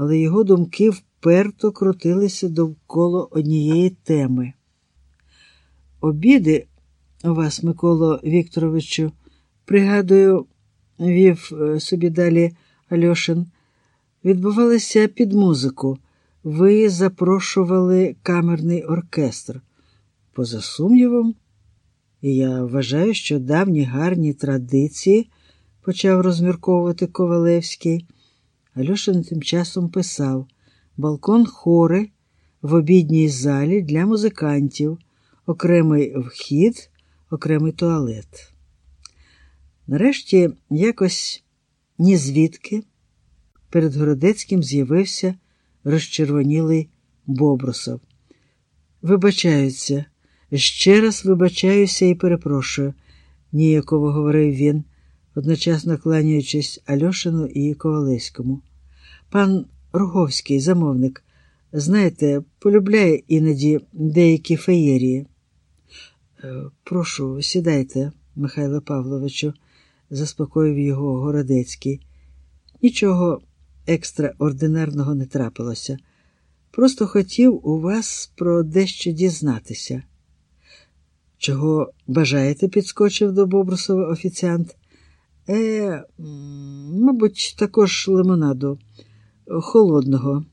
але його думки вперто крутилися довкола однієї теми. Обіди у вас, Миколо Вікторовичу, пригадую, вів е, собі далі Альошин, відбувалися під музику. Ви запрошували камерний оркестр. Поза сумнівом, і я вважаю, що давні гарні традиції, почав розмірковувати Ковалевський. Альошин тим часом писав балкон хори в обідній залі для музикантів, окремий вхід, окремий туалет. Нарешті якось ні звідки перед Городецьким з'явився розчервонілий Бобрусов. Вибачаються, ще раз вибачаюся і перепрошую, ніяково говорив він, одночасно кланяючись Альошину і Ковалевському. Пан Роговський, замовник, знаєте, полюбляє іноді деякі феєрії. «Е, прошу, сідайте, Михайло Павловичу, заспокоїв його Городецький. Нічого екстраординарного не трапилося. Просто хотів у вас про дещо дізнатися. Чого бажаєте? підскочив до Бобрусова офіціант. Е, мабуть, також лимонаду, холодного,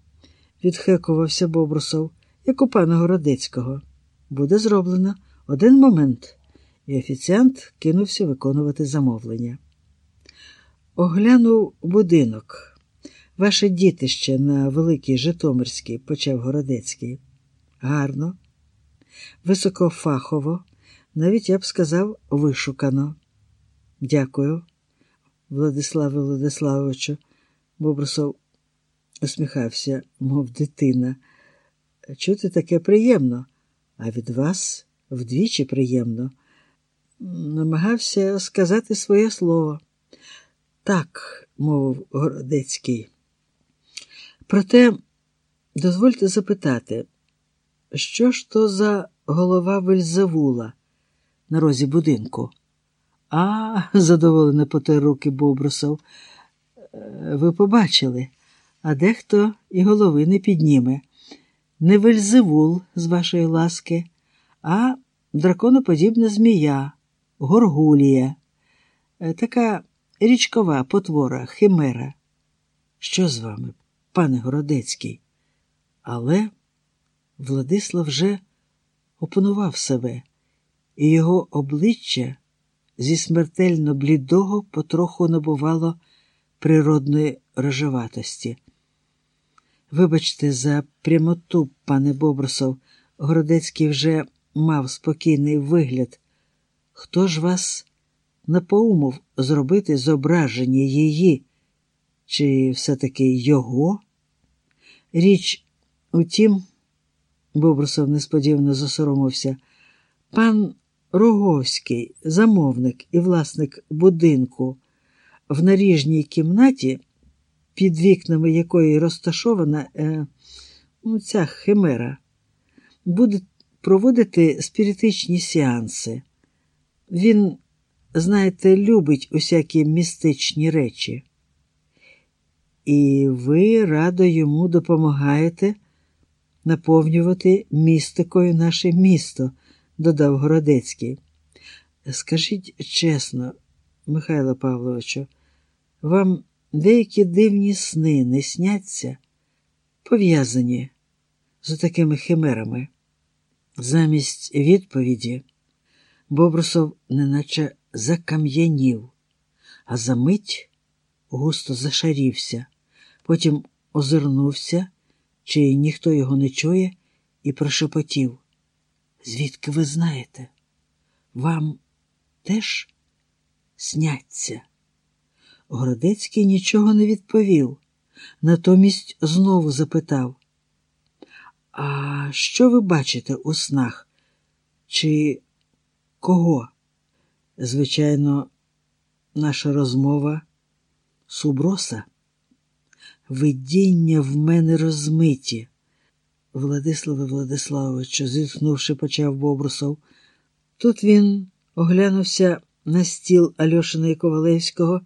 відхекувався Бобрусов, як у пана Городецького. Буде зроблено один момент, і офіціант кинувся виконувати замовлення. Оглянув будинок. Ваше дітище на Великій Житомирській, почав Городецький. Гарно, високофахово, навіть я б сказав, вишукано. Дякую, Владиславе Владиславовичу. Бобрусов усміхався, мов дитина. Чути таке приємно, а від вас вдвічі приємно. Намагався сказати своє слово. Так, мовив Городецький. Проте дозвольте запитати, що ж то за голова Вельзевула на розі будинку? А, задоволено потер руки Бобрусов. «Е, ви побачили, а дехто і голови не підніме. Не Вельзевул, з вашої ласки, а драконоподібна змія, горгулія, е, така річкова потвора, химера. Що з вами? пане Городецький. Але Владислав вже опанував себе, і його обличчя зі смертельно блідого потроху набувало природної рожеватості. Вибачте, за прямоту, пане Бобрусов, Городецький вже мав спокійний вигляд. Хто ж вас напоумов зробити зображення її? Чи все-таки його? Річ у тім, Бобрусов несподівано засоромився, пан Роговський, замовник і власник будинку в наріжній кімнаті, під вікнами якої розташована е, ну, ця химера, буде проводити спіритичні сеанси. Він, знаєте, любить усякі містичні речі. І ви радо йому допомагаєте наповнювати містикою наше місто, додав Городецький. Скажіть чесно, Михайло Павловичу, вам деякі дивні сни не сняться, пов'язані з такими химерами. Замість відповіді Бобрусов неначе закам'янів, а за мить густо зашарівся. Потім озирнувся, чи ніхто його не чує, і прошепотів. Звідки ви знаєте? Вам теж сняться? Городецький нічого не відповів, натомість знову запитав. А що ви бачите у снах? Чи кого? Звичайно, наша розмова суброса. Видіння в мене розмиті. Владиславе Владиславовичу, зітхнувши, почав Бобрусов. Тут він оглянувся на стіл Альошина і Ковалевського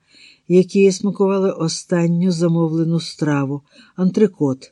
які смакували останню замовлену страву антрикот